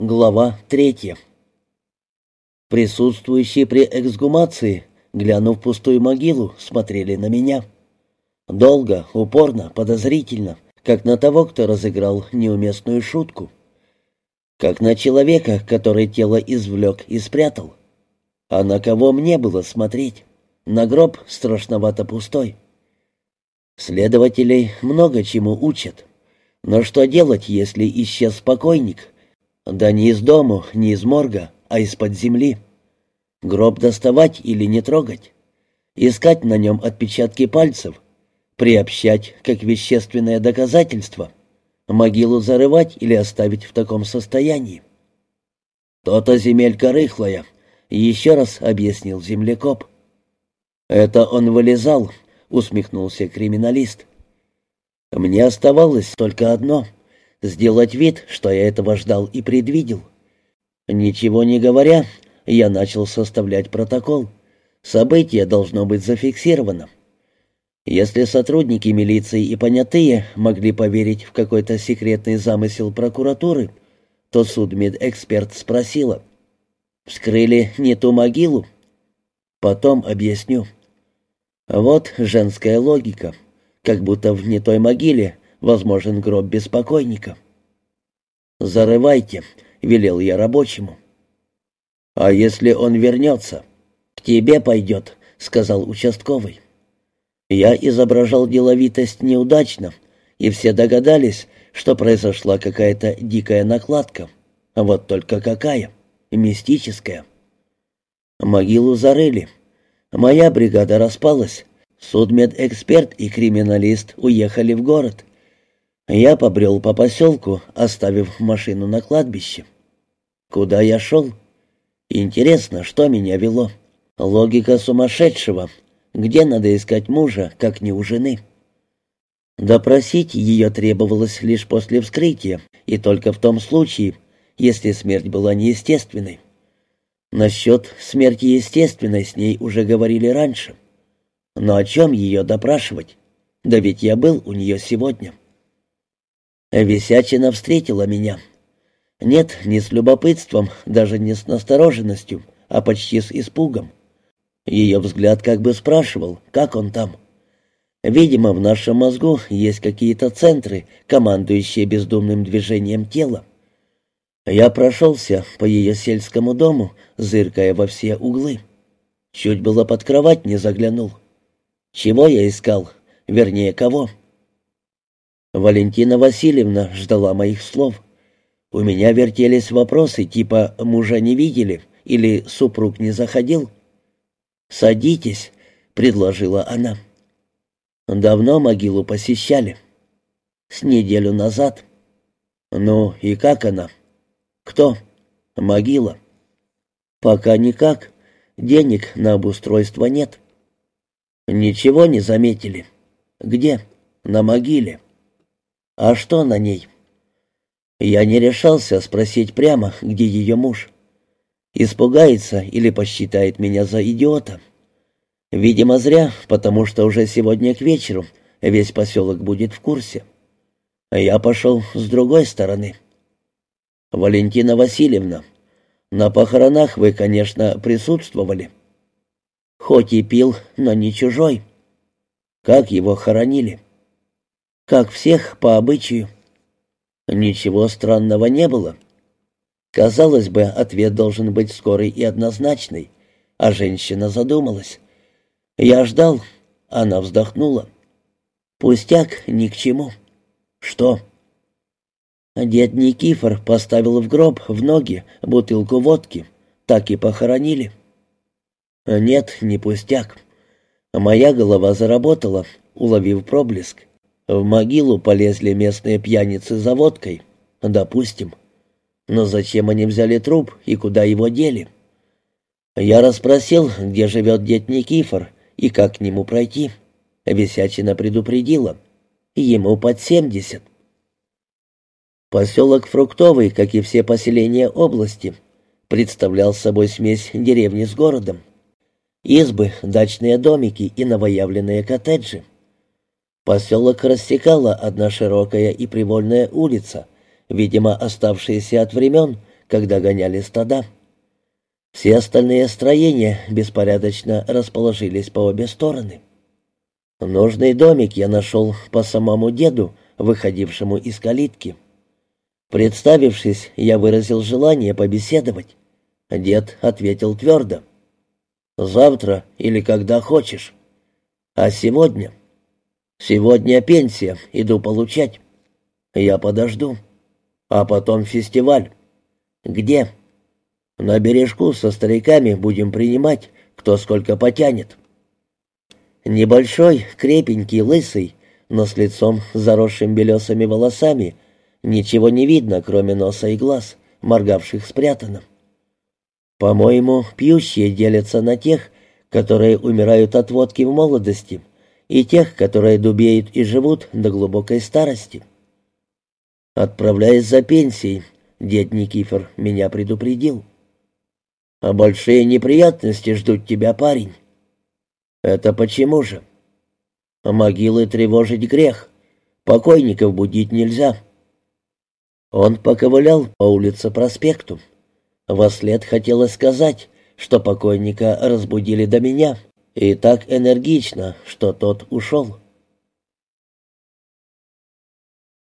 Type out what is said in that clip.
Глава третья. Присутствующие при эксгумации, глянув в пустую могилу, смотрели на меня. Долго, упорно, подозрительно, как на того, кто разыграл неуместную шутку. Как на человека, который тело извлек и спрятал. А на кого мне было смотреть? На гроб страшновато пустой. Следователей много чему учат. Но что делать, если исчез покойник, да не из дому, не из морга, а из-под земли. Гроб доставать или не трогать. Искать на нем отпечатки пальцев. Приобщать как вещественное доказательство. Могилу зарывать или оставить в таком состоянии. «То-то земелька рыхлая», — еще раз объяснил землекоп. «Это он вылезал», — усмехнулся криминалист. «Мне оставалось только одно — сделать вид, что я этого ждал и предвидел. Ничего не говоря, я начал составлять протокол. Событие должно быть зафиксировано. Если сотрудники милиции и понятые могли поверить в какой-то секретный замысел прокуратуры, то судмедэксперт спросила, «Вскрыли не ту могилу?» Потом объясню. Вот женская логика, как будто в не той могиле возможен гроб беспокойника. «Зарывайте», — велел я рабочему. «А если он вернется?» «К тебе пойдет», — сказал участковый. Я изображал деловитость неудачно, и все догадались, что произошла какая-то дикая накладка. Вот только какая, мистическая. Могилу зарыли. Моя бригада распалась. Судмедэксперт и криминалист уехали в город. Я побрел по поселку, оставив машину на кладбище. Куда я шел? Интересно, что меня вело? Логика сумасшедшего. Где надо искать мужа, как не у жены? Допросить ее требовалось лишь после вскрытия, и только в том случае, если смерть была неестественной. Насчет смерти естественной с ней уже говорили раньше. Но о чем ее допрашивать? Да ведь я был у нее сегодня. Висячина встретила меня. Нет, не с любопытством, даже не с настороженностью, а почти с испугом. Ее взгляд как бы спрашивал, как он там. Видимо, в нашем мозгу есть какие-то центры, командующие бездумным движением тела. Я прошелся по ее сельскому дому, зыркая во все углы. Чуть было под кровать не заглянул. Чего я искал? Вернее, кого? Валентина Васильевна ждала моих слов. У меня вертелись вопросы типа «мужа не видели» или «супруг не заходил». «Садитесь», — предложила она. «Давно могилу посещали?» «С неделю назад». «Ну и как она?» «Кто?» «Могила». «Пока никак. Денег на обустройство нет». «Ничего не заметили?» «Где?» «На могиле». «А что на ней?» Я не решался спросить прямо, где ее муж. Испугается или посчитает меня за идиота. Видимо, зря, потому что уже сегодня к вечеру весь поселок будет в курсе. Я пошел с другой стороны. «Валентина Васильевна, на похоронах вы, конечно, присутствовали. Хоть и пил, но не чужой. Как его хоронили?» Как всех по обычаю. Ничего странного не было. Казалось бы, ответ должен быть скорый и однозначный, а женщина задумалась. Я ждал, она вздохнула. Пустяк ни к чему. Что? Дед Никифор поставил в гроб в ноги бутылку водки. Так и похоронили. Нет, не пустяк. Моя голова заработала, уловив проблеск. В могилу полезли местные пьяницы за водкой. Допустим. Но зачем они взяли труп и куда его дели? Я расспросил, где живет дед Никифор и как к нему пройти. Висячина предупредила. Ему под семьдесят. Поселок Фруктовый, как и все поселения области, представлял собой смесь деревни с городом. Избы, дачные домики и новоявленные коттеджи. Поселок рассекала одна широкая и привольная улица, видимо, оставшаяся от времен, когда гоняли стада. Все остальные строения беспорядочно расположились по обе стороны. Нужный домик я нашел по самому деду, выходившему из калитки. Представившись, я выразил желание побеседовать. Дед ответил твердо. «Завтра или когда хочешь. А сегодня?» «Сегодня пенсия, иду получать. Я подожду. А потом фестиваль. Где?» «На бережку со стариками будем принимать, кто сколько потянет». Небольшой, крепенький, лысый, но с лицом, заросшим белесыми волосами, ничего не видно, кроме носа и глаз, моргавших спрятанно. По-моему, пьющие делятся на тех, которые умирают от водки в молодости, и тех, которые дубеют и живут до глубокой старости. Отправляясь за пенсией, дед Никифор меня предупредил. «А большие неприятности ждут тебя, парень». «Это почему же?» «Могилы тревожить грех. Покойников будить нельзя». Он поковылял по улице проспекту. Вослед хотелось сказать, что покойника разбудили до меня, и так энергично, что тот ушел.